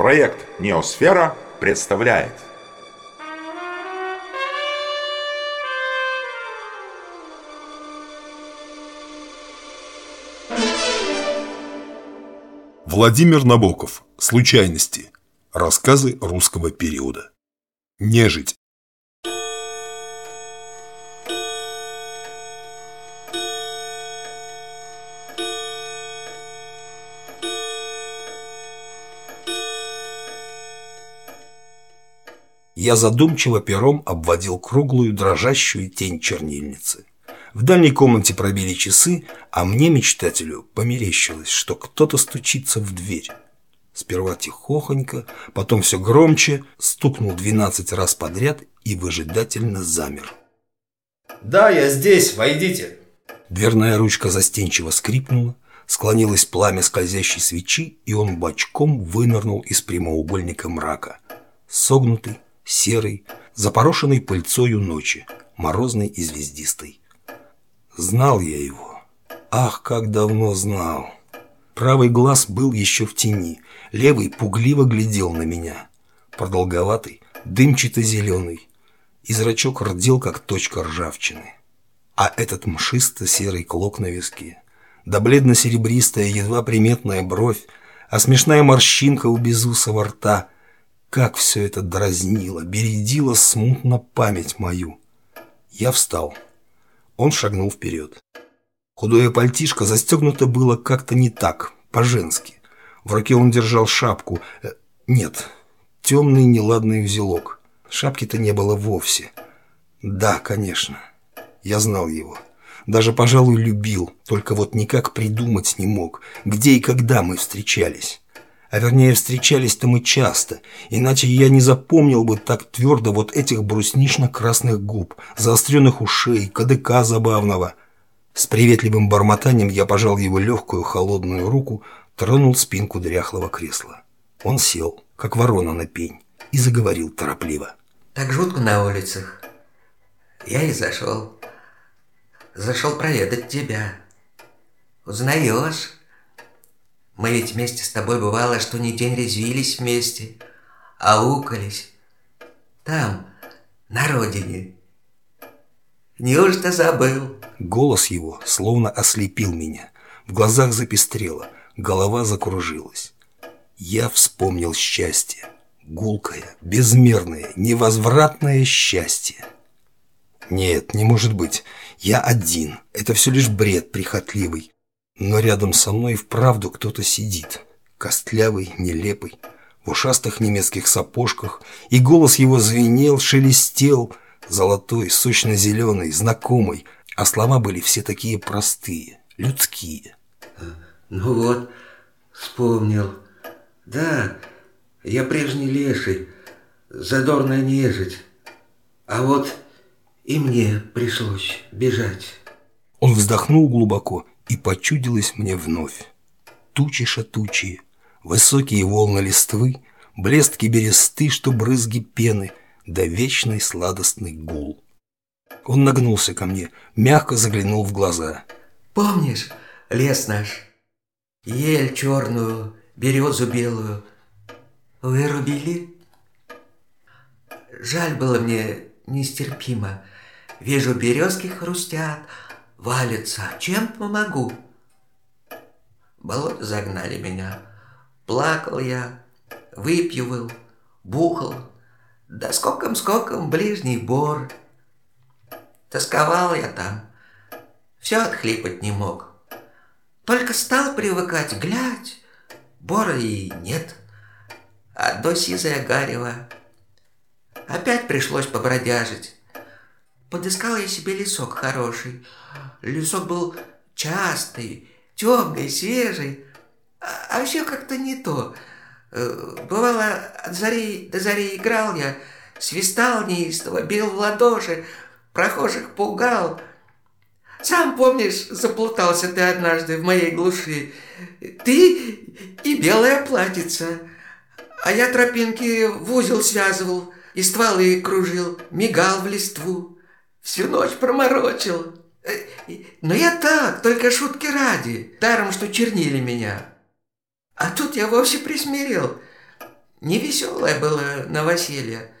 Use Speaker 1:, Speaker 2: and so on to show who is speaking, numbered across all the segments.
Speaker 1: Проект «Неосфера» представляет
Speaker 2: Владимир Набоков. Случайности. Рассказы русского периода. Нежить. Я задумчиво пером обводил круглую дрожащую тень чернильницы. В дальней комнате пробили часы, а мне, мечтателю, померещилось, что кто-то стучится в дверь. Сперва тихохонько, потом все громче, стукнул двенадцать раз подряд и выжидательно замер.
Speaker 3: «Да, я здесь, войдите!»
Speaker 2: Дверная ручка застенчиво скрипнула, склонилось пламя скользящей свечи, и он бочком вынырнул из прямоугольника мрака. Согнутый, серый, запорошенный пыльцою ночи, морозный и звездистый. Знал я его. Ах, как давно знал. Правый глаз был еще в тени, левый пугливо глядел на меня. Продолговатый, дымчато-зеленый, и зрачок рдел, как точка ржавчины. А этот мшисто-серый клок на виске, да бледно-серебристая, едва приметная бровь, а смешная морщинка у безусого рта — как все это дразнило, бередило смутно память мою. Я встал. Он шагнул вперед. Худое пальтишко застегнуто было как-то не так, по-женски. В руке он держал шапку. Э, нет, темный неладный узелок. Шапки-то не было вовсе. Да, конечно. Я знал его. Даже, пожалуй, любил. Только вот никак придумать не мог, где и когда мы встречались. А вернее, встречались-то мы часто, иначе я не запомнил бы так твердо вот этих бруснично-красных губ, заостренных ушей, кадыка забавного. С приветливым бормотанием я пожал его легкую холодную руку, тронул спинку дряхлого кресла. Он сел, как ворона на пень, и заговорил торопливо.
Speaker 4: Так жутко на улицах. Я и зашел. Зашел проведать тебя. Узнаешь? Мы ведь вместе с тобой бывало, что не день резвились вместе, аукались. Там, на родине. Неужто забыл?
Speaker 2: Голос его словно ослепил меня. В глазах запестрело, голова закружилась. Я вспомнил счастье. Гулкое, безмерное, невозвратное счастье. Нет, не может быть. Я один. Это все лишь бред прихотливый. Но рядом со мной вправду кто-то сидит. Костлявый, нелепый, в ушастых немецких сапожках, и голос его звенел, шелестел, золотой, сочно-зеленый, знакомый, а слова были все такие простые, людские.
Speaker 4: Ну вот, вспомнил. Да, я прежний леший, задорная нежить. А вот и мне пришлось бежать.
Speaker 2: Он вздохнул глубоко и почудилось мне вновь. Тучи шатучие, высокие волны листвы, блестки бересты, что брызги пены, да вечный сладостный гул. Он нагнулся ко мне, мягко заглянул в глаза.
Speaker 4: «Помнишь лес наш? Ель черную, березу белую. Вырубили? Жаль было мне нестерпимо. Вижу, березки хрустят, валится. Чем помогу? Болото загнали меня. Плакал я, выпьювал, бухал. Да скоком-скоком ближний бор. Тосковал я там. Все отхлипать не мог. Только стал привыкать, глядь, бора и нет. А до сизая гарева. Опять пришлось побродяжить. Подыскал я себе лесок хороший. Лесок был частый, темный, свежий. А, а все как-то не то. Э, бывало, от зари до зари играл я, свистал неистово, бил в ладоши, прохожих пугал. Сам помнишь, заплутался ты однажды в моей глуши. Ты и белая платьица. А я тропинки в узел связывал, и стволы кружил, мигал в листву. Всю ночь проморочил. Э, но я так, только шутки ради, даром, что чернили меня. А тут я вовсе присмирел. Невеселое было новоселье.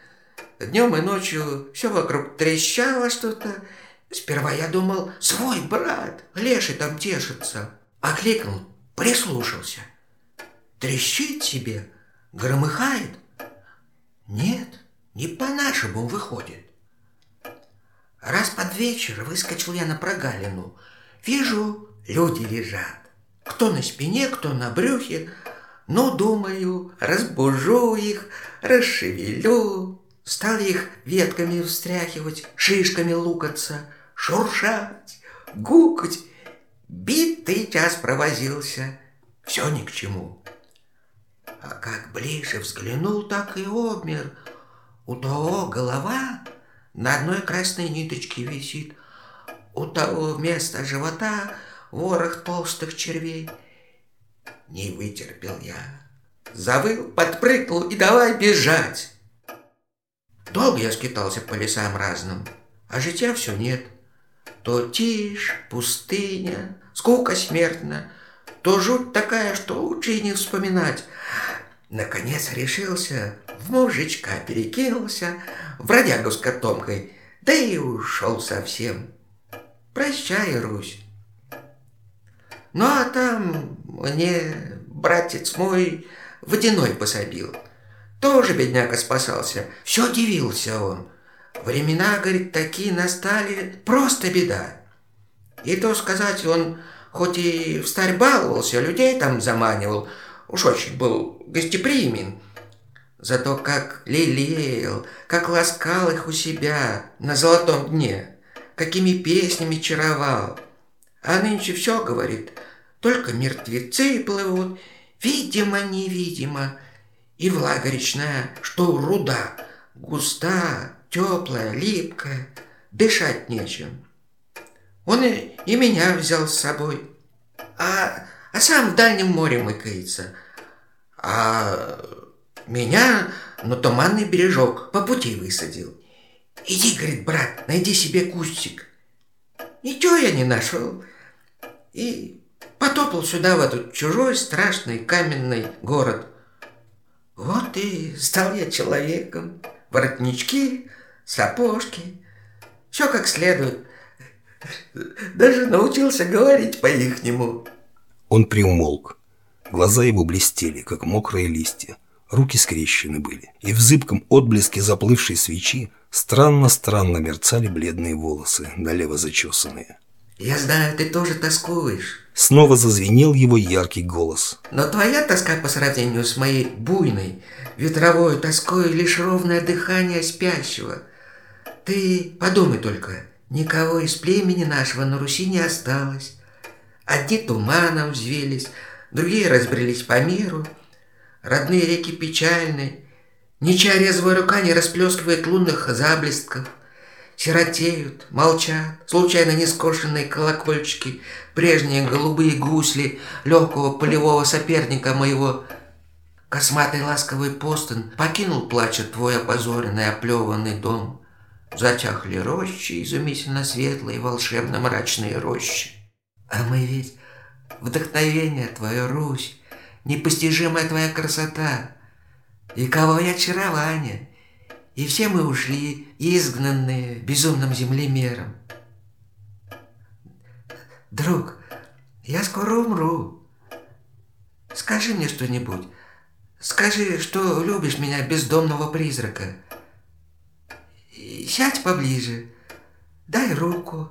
Speaker 4: Днем и ночью все вокруг трещало что-то. Сперва я думал, свой брат, леший там тешится. Окликнул, прислушался. Трещит себе, громыхает. Нет, не по-нашему выходит. Раз под вечер выскочил я на прогалину. Вижу, люди лежат. Кто на спине, кто на брюхе. Ну, думаю, разбужу их, расшевелю. Стал их ветками встряхивать, шишками лукаться, шуршать, гукать. Битый час провозился. Все ни к чему. А как ближе взглянул, так и обмер. У того голова на одной красной ниточке висит. У того вместо живота ворох толстых червей. Не вытерпел я. Завыл, подпрыгнул и давай бежать. Долго я скитался по лесам разным, а житья все нет. То тишь, пустыня, скука смертна, то жуть такая, что лучше и не вспоминать. Наконец решился, в мужичка перекинулся, в бродягу с котомкой, да и ушел совсем. Прощай, Русь. Ну а там мне братец мой водяной пособил. Тоже бедняка спасался. Все удивился он. Времена, говорит, такие настали, просто беда. И то сказать, он хоть и в старь баловался, людей там заманивал, уж очень был гостеприимен. Зато как лелеял, как ласкал их у себя на золотом дне, какими песнями чаровал. А нынче все, говорит, только мертвецы плывут, видимо-невидимо, и влага речная, что руда, густа, теплая, липкая, дышать нечем. Он и, и меня взял с собой, а, а сам в дальнем море мыкается. А меня на туманный бережок по пути высадил. Иди, говорит, брат, найди себе кустик. Ничего я не нашел. И потопал сюда, в этот чужой страшный каменный город. Вот и стал я человеком. Воротнички, сапожки, все как следует. Даже научился говорить по-ихнему.
Speaker 2: Он приумолк. Глаза его блестели, как мокрые листья. Руки скрещены были, и в зыбком отблеске заплывшей свечи странно-странно мерцали бледные волосы, налево зачесанные.
Speaker 4: Я знаю, ты тоже тоскуешь.
Speaker 2: Снова зазвенел его яркий голос.
Speaker 4: Но твоя тоска по сравнению с моей буйной, ветровой тоской лишь ровное дыхание спящего. Ты подумай только, никого из племени нашего на Руси не осталось. Одни туманом взвелись, другие разбрелись по миру – Родные реки печальны, Ничья резвая рука не расплескивает лунных заблестков. Сиротеют, молчат, случайно нескошенные колокольчики, Прежние голубые гусли легкого полевого соперника моего. Косматый ласковый постон покинул плача твой опозоренный оплеванный дом. Затяхли рощи, изумительно светлые, волшебно мрачные рощи. А мы ведь вдохновение твое, Русь, непостижимая твоя красота, вековое очарование. И все мы ушли, изгнанные безумным землемером. Друг, я скоро умру. Скажи мне что-нибудь. Скажи, что любишь меня, бездомного призрака. Сядь поближе. Дай руку.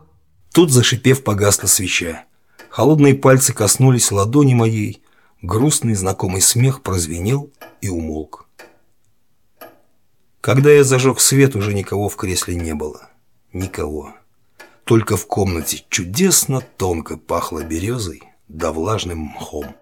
Speaker 2: Тут, зашипев, погасла свеча. Холодные пальцы коснулись ладони моей, грустный знакомый смех прозвенел и умолк. Когда я зажег свет, уже никого в кресле не было. Никого. Только в комнате чудесно тонко пахло березой да влажным мхом.